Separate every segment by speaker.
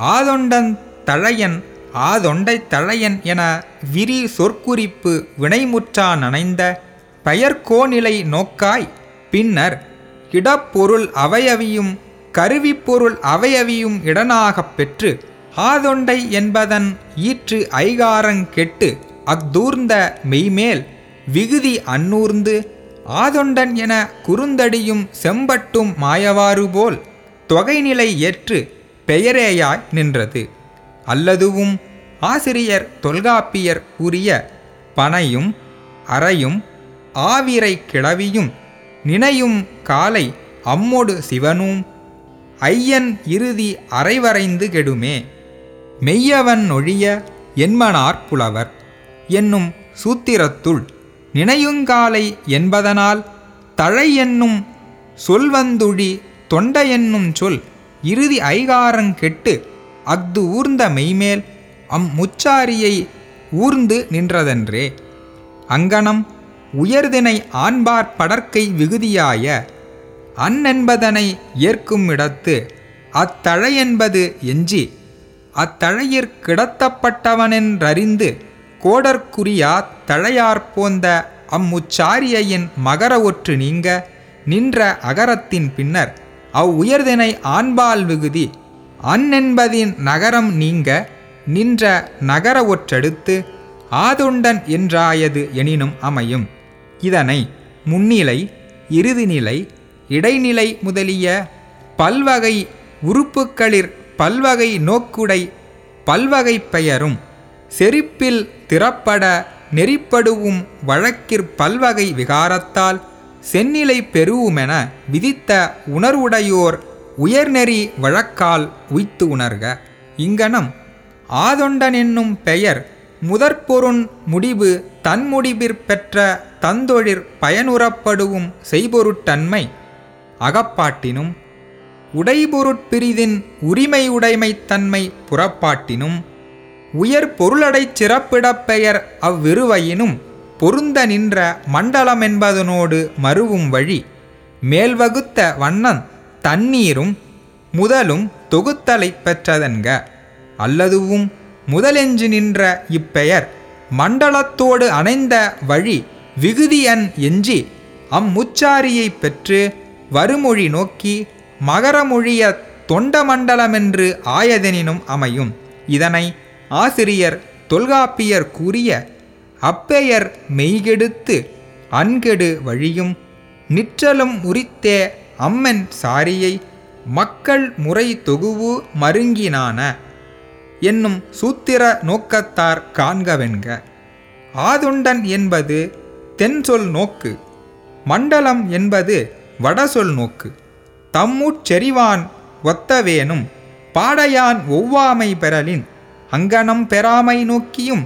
Speaker 1: ஆதொண்டன் தழையன் ஆதொண்டை தழையன் என விரி சொற்குறிப்பு வினைமுற்றா நனைந்த பெயர்கோநிலை நோக்காய். பின்னர் இடப்பொருள் அவையவியும் கருவிப்பொருள் அவையவியும் இடனாகப் பெற்று ஆதொண்டை என்பதன் ஈற்று ஐகாரங் கெட்டு அக்தூர்ந்த மெய்மேல் விகுதி அன்னூர்ந்து ஆதொண்டன் என குறுந்தடியும் செம்பட்டும் மாயவாறு போல் தொகைநிலை ஏற்று பெயரேயாய் நின்றது. அல்லதுவும் ஆசிரியர் தொல்காப்பியர் கூறிய பனையும் அறையும் ஆவிரை கிளவியும் நினையும் காலை அம்மோடு சிவனும் ஐயன் இறுதி அரைவரைந்து கெடுமே. மெய்யவன் ஒழிய என்மனார் புலவர் என்னும் சூத்திரத்துள் நினையுங்காலை என்பதனால் தழை என்னும் சொல்வந்துழி தொண்டை என்னும் சொல் இறுதி ஐகாரங் கெட்டு அஃது ஊர்ந்த மெய்மேல் அம் முச்சாரியை ஊர்ந்து நின்றதென்றே. அங்கனம் உயர்தினை ஆண்பார் படற்கை விகுதியாய அன்னென்பதனை ஏற்கும் இடத்து அத்தழையென்பது எஞ்சி அத்தழையிற் கிடத்தப்பட்டவனென்றறிந்து கோடற்குரியா தழையார்போந்த அம்முச்சாரியையின் மகர ஒற்று நீங்க நின்ற அகரத்தின் பின்னர் அவ் உயர்தினை ஆண்பால் விகுதி அன்னென்பதின் நகரம் நீங்க நின்ற நகர ஒற்றெடுத்து ஆதுண்டன் என்றாயது எனினும் அமையும். இதனை முன்னிலை இறுதிநிலை இடைநிலை முதலிய பல்வகை உறுப்புக்களிற் பல்வகை நோக்குடை பல்வகை பெயரும் செறிப்பில் திறப்பட நெறிப்படுவும் வழக்கிற் பல்வகை விகாரத்தால் செந்நிலை பெறுவுமென விதித்த உணர்வுடையோர் உயர்நெறி வழக்கால் உய்த்து உணர்க. இங்கனம் ஆதொண்டன் என்னும் பெயர் முதற்பொருண் முடிவு தன்முடிவிற்பெற்ற தந்தொழிற் பயனுறப்படுவும் செய்பொருட்டன்மை அகப்பாட்டினும் உடைபொருட்பிரிதின் உரிமையுடைமைத்தன்மை புறப்பாட்டினும் உயர் பொருளடைச் சிறப்பிடப் பெயர் அவ்விருவையினும் பொருந்த நின்ற மண்டலமென்பதனோடு மருவும் வழி. மேல்வகுத்த வண்ணம் தண்ணீரும் முதலும் தொகுத்தலை பெற்றதென்க. அல்லதுவும் முதலெஞ்சு நின்ற இப்பெயர் மண்டலத்தோடு அணைந்த வழி விகுதியன் எஞ்சி அம்முச்சாரியைப் பெற்று வருமொழி நோக்கி மகரமொழிய தொண்டமண்டலமென்று ஆயதெனினும் அமையும். இதனை ஆசிரியர் தொல்காப்பியர் கூறிய அப்பெயர் மெய்கெடுத்து அன்கெடு வழியும் நிற்றலும் உரித்தே அம்மன் சாரியை மக்கள் முறை தொகுவு மருங்கினான என்னும் சூத்திர நோக்கத்தார் காண்கவென்க. ஆதுண்டன் என்பது தென்சொல் நோக்கு மண்டலம் என்பது வடசொல் நோக்கு. தம்முச்செறிவான் ஒத்தவேனும் பாடையான் ஒவ்வாமை பெறலின் அங்கனம் பெறாமை நோக்கியும்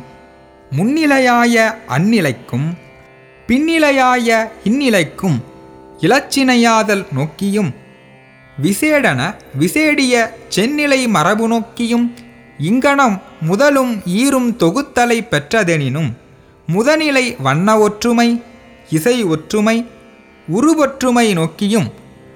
Speaker 1: முன்னிலையாய அந்நிலைக்கும் பின்னிலையாய இந்நிலைக்கும் இலச்சினையாதல் நோக்கியும் விசேடன விசேடிய செந்நிலை மரபு நோக்கியும் இங்கனம் முதலும் ஈரும் தொகுத்தலை பெற்றதெனினும் முதநிலை வண்ண ஒற்றுமை இசை ஒற்றுமை உருவொற்றுமை நோக்கியும்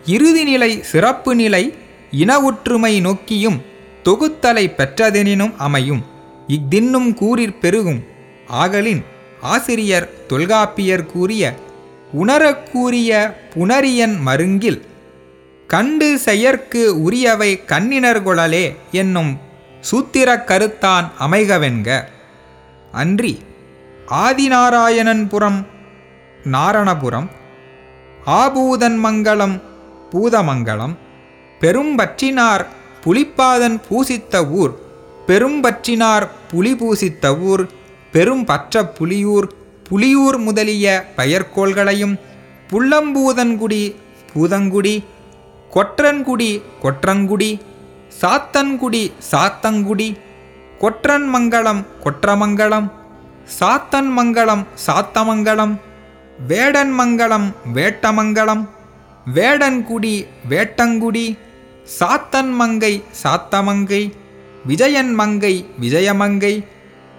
Speaker 1: இறுதிநிலை சிறப்பு நிலை இன ஒற்றுமை நோக்கியும் தொகுத்தலை பெற்றதெனினும் அமையும். இஃதின்னும் கூறிற் பெருகும். ஆகலின் ஆசிரியர் தொல்காப்பியர் கூறிய உணரக்கூறிய புனரியன் மருங்கில் கண்டு செயற்கு உரியவை கண்ணினர்கொழலே என்னும் சூத்திரக் கருத்தான் அமைகவென்க அன்றி ஆதிநாராயணன்புரம் நாரணபுரம் ஆபூதன்மங்கலம் பூதமங்கலம் பெரும்பற்றினார் புலிப்பாதன் பூசித்த ஊர் பெரும்பற்றினார் புலி பூசித்த ஊர் பெரும்பற்ற புலியூர் புலியூர் முதலிய பெயர்கோள்களையும் புள்ளம்பூதன்குடி பூதங்குடி கொற்றன்குடி கொற்றங்குடி சாத்தன்குடி சாத்தங்குடி கொற்றன்மங்கலம் கொற்றமங்கலம் சாத்தன்மங்கலம் சாத்தமங்கலம் வேடன்மங்கலம் வேட்டமங்கலம் வேடன்குடி வேட்டங்குடி சாத்தன்மங்கை சாத்தமங்கை விஜயன்மங்கை விஜயமங்கை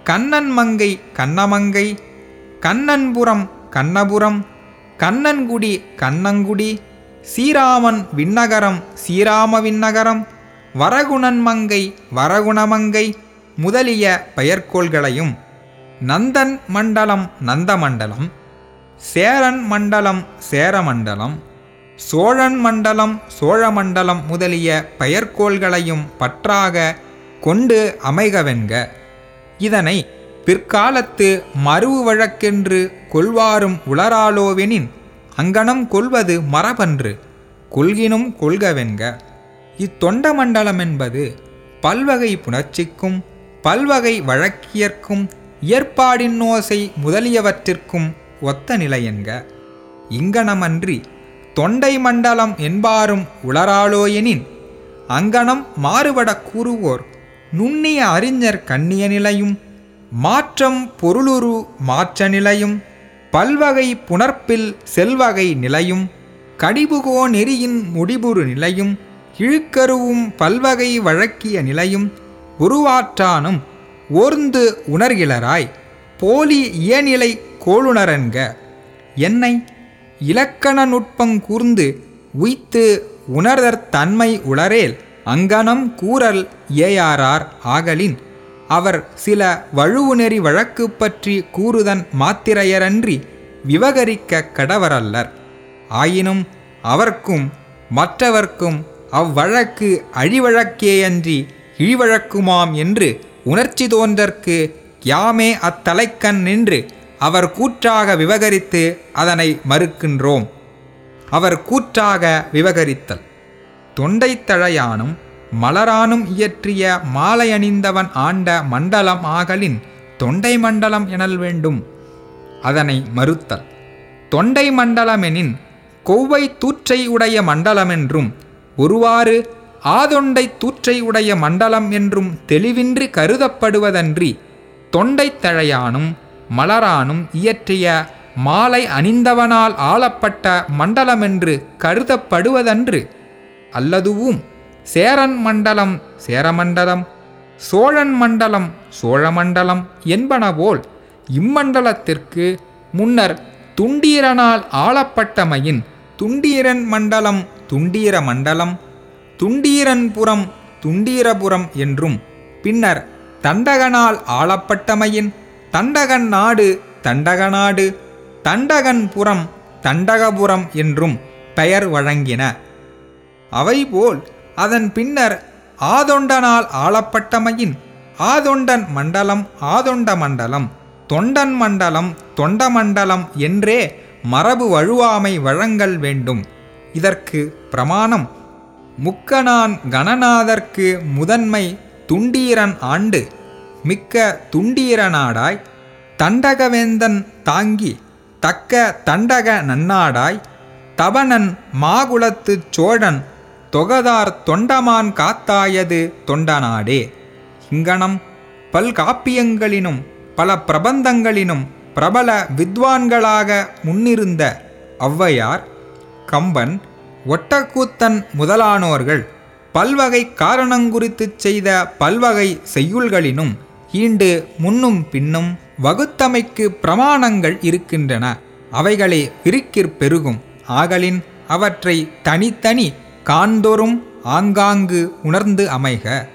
Speaker 1: கண்ணன்மங்கை கண்ணமங்கை கண்ணன்புரம் கண்ணபுரம் கண்ணன்குடி கண்ணங்குடி சீராமன் விண்ணகரம் சீராம விண்ணகரம் வரகுணன்மங்கை வரகுணமங்கை முதலிய பெயர்க்கோள்களையும் நந்தன் மண்டலம் நந்தமண்டலம் சேரன் மண்டலம் சேரமண்டலம் சோழன் மண்டலம் சோழமண்டலம் முதலிய பெயர்க்கோள்களையும் பற்றாக கொண்டு அமைகவென்க. இதனை பிற்காலத்து மறுவு வழக்கென்று கொள்வாரும் உளராலோவெனின் அங்கனம் கொள்வது மரபன்று கொள்கினும் கொள்கவென்க. இத்தொண்ட மண்டலம் என்பது பல்வகை புணர்ச்சிக்கும் பல்வகை வழக்கியற்கும் ஏற்பாடின்னோசை முதலியவற்றிற்கும் ஒத்த நிலையென்க இங்கனமன்றி தொண்டை மண்டலம் என்பாரும் உளராலோயெனின் அங்கனம் மாறுபட கூறுவோர் நுண்ணிய அறிஞர் கண்ணிய நிலையும் மாற்றம் பொருளுரு மாற்ற நிலையும் பல்வகை புணர்ப்பில் செல்வகை நிலையும் கடிபுகோ நெறியின் முடிபுறு நிலையும் இழுக்கருவும் பல்வகை வழக்கிய நிலையும் உருவாற்றானும் ஓர்ந்து உணர்கிலராய் போலி இயநிலை கோளுணரன்க. என்னை இலக்கண நுட்பங்கூர்ந்து உய்த்து உணர்தற் தன்மை உளரேல் அங்கனம் கூறல் ஏஆர்ஆர் ஆகலின். அவர் சில வழுவுநெறி வழக்கு பற்றி கூறுதன் மாத்திரையரன்றி விவகரிக்க கடவரல்லர். ஆயினும் அவர்க்கும் மற்றவர்க்கும் அவ்வழக்கு அழிவழக்கேயன்றி இழிவழக்குமாம் என்று உணர்ச்சி தோன்றற்கு யாமே அத்தலைக்கண் நின்று அவர் கூற்றாக விவகரித்து அதனை மறுக்கின்றோம். அவர் கூற்றாக விவகரித்தல். தொண்டைத்தழையானும் மலரானும் இயற்றிய மாலை அணிந்தவன் ஆண்ட மண்டலம் ஆகலின் தொண்டை மண்டலம் எனல் வேண்டும். அதனை மறுத்தல். தொண்டை மண்டலமெனின் கொவ்வை தூற்றை உடைய மண்டலமென்றும் ஒருவாறு ஆதொண்டை தூற்றை உடைய மண்டலம் என்றும் தெளிவின்றி கருதப்படுவதன்றி தொண்டைத்தழையானும் மலரானும் இயற்றிய மாலை அணிந்தவனால் ஆளப்பட்ட மண்டலமென்று கருதப்படுவதன்று அல்லதுவும் சேரன் மண்டலம் சேரமண்டலம் சோழன் மண்டலம் சோழமண்டலம் என்பனபோல் இம்மண்டலத்திற்கு முன்னர் துண்டீரனால் ஆளப்பட்டமையின் துண்டீரன் மண்டலம் துண்டீர மண்டலம் துண்டீரன்புரம் துண்டீரபுரம் என்றும் பின்னர் தண்டகனால் ஆளப்பட்டமையின் தண்டகன் நாடு தண்டகநாடு தண்டகன்புரம் தண்டகபுரம் என்றும் பெயர் வழங்கின. அவைபோல் அதன் பின்னர் ஆதொண்டனால் ஆளப்பட்டமையின் ஆதொண்டன் மண்டலம் ஆதொண்ட மண்டலம் தொண்டன் மண்டலம் தொண்ட மண்டலம் என்றே மரபு வழுவாமை வழங்கல் வேண்டும். இதற்கு பிரமாணம் முக்கனான் கணநாதர்க்கு முதன்மை துண்டீரன் ஆண்டு மிக்க துண்டீரனாடாய் தண்டகவேந்தன் தாங்கி தக்க தண்டக நன்னாடாய் தபனன் மாகுலத்துச் சோழன் தொகதார் தொண்டமான் காத்தாயது தொண்டநாடே. இங்கனம் பல்காப்பியங்களினும் பல பிரபந்தங்களினும் பிரபல வித்வான்களாக முன்னிருந்த ஔவையார் கம்பன் ஒட்டக்கூத்தன் முதலானோர்கள் பல்வகை காரணங்குறித்து செய்த பல்வகை செய்யுள்களினும் ஈண்டு முன்னும் பின்னும் வகுத்தமைக்கு பிரமாணங்கள் இருக்கின்றன. அவைகளே விரிக்கிற் பெருகும். ஆகலின் அவற்றை தனித்தனி காண்தோறும் ஆங்காங்கு உணர்ந்து அமைக.